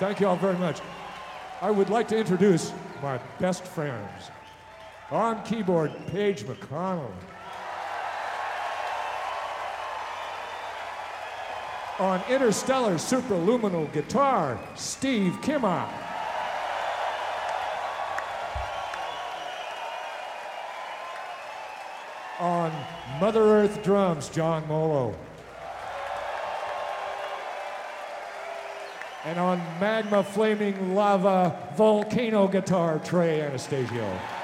Thank you all very much. I would like to introduce my best friends. On keyboard, Page McConnell. On interstellar superluminal guitar, Steve Kimock. On Mother Earth drums, John Molo. And on Magma Flaming Lava Volcano guitar, Trey Anastasio.